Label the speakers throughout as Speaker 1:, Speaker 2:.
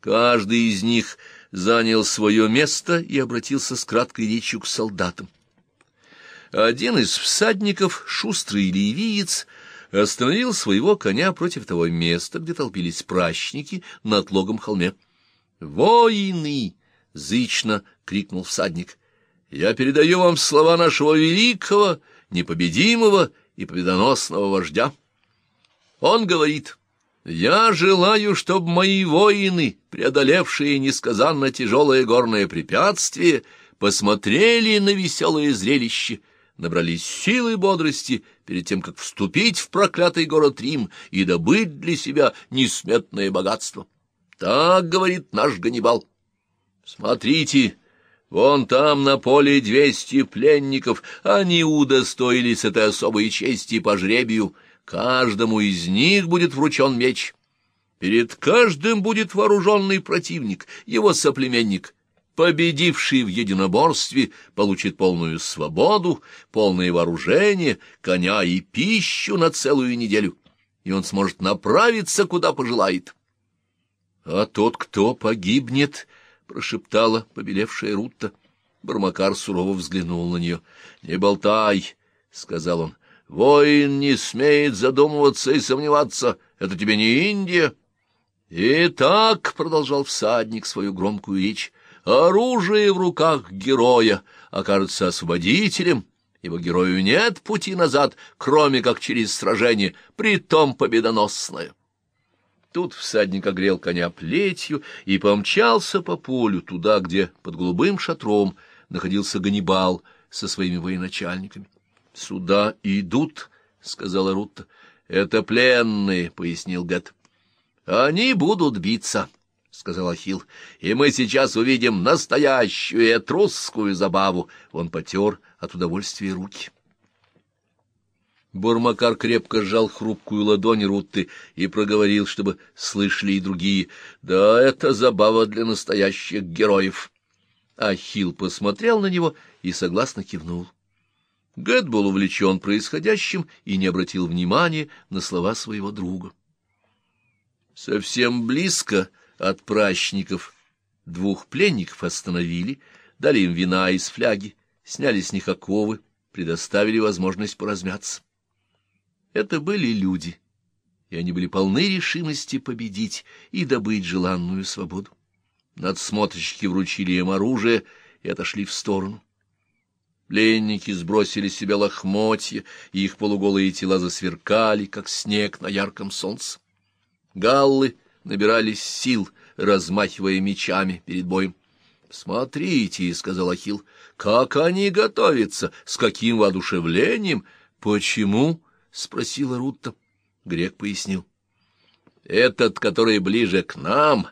Speaker 1: Каждый из них занял свое место и обратился с краткой речью к солдатам. Один из всадников, шустрый ливиец, остановил своего коня против того места, где толпились пращники на отлогом холме. «Воины!» — зычно крикнул всадник. «Я передаю вам слова нашего великого, непобедимого и победоносного вождя. Он говорит, «Я желаю, чтобы мои воины, преодолевшие несказанно тяжелое горное препятствие, посмотрели на веселое зрелище» набрались силы и бодрости перед тем, как вступить в проклятый город Рим и добыть для себя несметное богатство. Так говорит наш Ганнибал. Смотрите, вон там на поле двести пленников, они удостоились этой особой чести по жребию. Каждому из них будет вручен меч. Перед каждым будет вооруженный противник, его соплеменник — победивший в единоборстве получит полную свободу, полное вооружение, коня и пищу на целую неделю, и он сможет направиться, куда пожелает. — А тот, кто погибнет, — прошептала побелевшая Рутта. Бармакар сурово взглянул на нее. — Не болтай, — сказал он. — Воин не смеет задумываться и сомневаться. Это тебе не Индия. — Итак, — продолжал всадник свою громкую речь, оружие в руках героя окажется освободителем, ибо герою нет пути назад, кроме как через сражение, притом победоносное. Тут всадник огрел коня плетью и помчался по полю туда, где под голубым шатром находился Ганнибал со своими военачальниками. — Сюда идут, — сказала Рутта. — Это пленные, — пояснил Гет. — Они будут биться. —— сказал Ахилл, — и мы сейчас увидим настоящую этрусскую забаву. Он потер от удовольствия руки. Бурмакар крепко сжал хрупкую ладонь Рутты и проговорил, чтобы слышали и другие. — Да, это забава для настоящих героев. Ахилл посмотрел на него и согласно кивнул. Гэт был увлечен происходящим и не обратил внимания на слова своего друга. Совсем близко от пращников. Двух пленников остановили, дали им вина из фляги, сняли с них оковы, предоставили возможность поразмяться. Это были люди, и они были полны решимости победить и добыть желанную свободу. Надсмотрщики вручили им оружие и отошли в сторону. Пленники сбросили с себя лохмотья, и их полуголые тела засверкали, как снег на ярком солнце. Галлы набирались сил, размахивая мечами перед боем. — Смотрите, — сказал Ахилл, — как они готовятся, с каким воодушевлением. — Почему? — спросила Рутта. Грек пояснил. — Этот, который ближе к нам,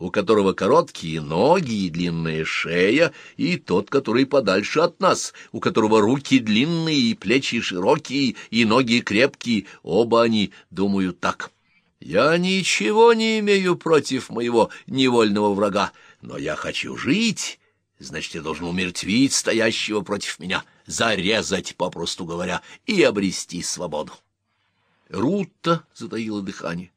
Speaker 1: у которого короткие ноги и длинная шея, и тот, который подальше от нас, у которого руки длинные и плечи широкие, и ноги крепкие, оба они думают так. — я ничего не имею против моего невольного врага, но я хочу жить, значит, я должен умертвить стоящего против меня, зарезать, попросту говоря, и обрести свободу. Рутта затаила дыхание.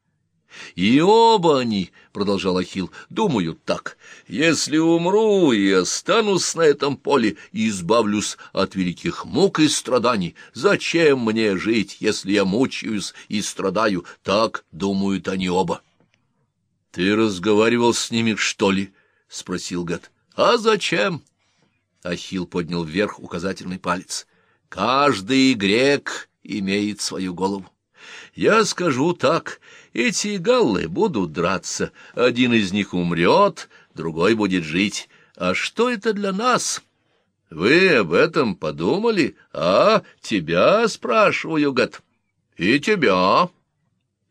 Speaker 1: И оба они, — продолжал Ахилл, — думают так. Если умру и останусь на этом поле и избавлюсь от великих мук и страданий, зачем мне жить, если я мучаюсь и страдаю? Так думают они оба. — Ты разговаривал с ними, что ли? — спросил Гад. — А зачем? Ахилл поднял вверх указательный палец. — Каждый грек имеет свою голову. Я скажу так, эти галлы будут драться, один из них умрет, другой будет жить. А что это для нас? Вы об этом подумали? А, тебя спрашиваю, гад. И тебя.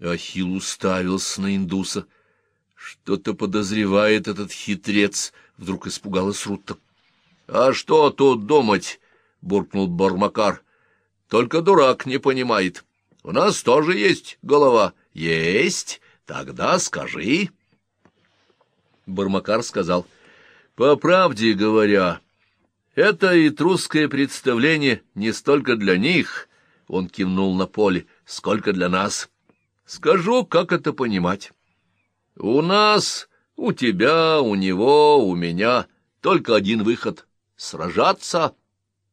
Speaker 1: Ахилл уставился на индуса. Что-то подозревает этот хитрец, вдруг испугалась Рутта. — А что тут думать? — буркнул Бармакар. — Только дурак не понимает. — у нас тоже есть голова. Есть? Тогда скажи. Бармакар сказал. По правде говоря, это и трусское представление не столько для них, он кивнул на поле, сколько для нас. Скажу, как это понимать. У нас У тебя, у него, у меня только один выход — сражаться.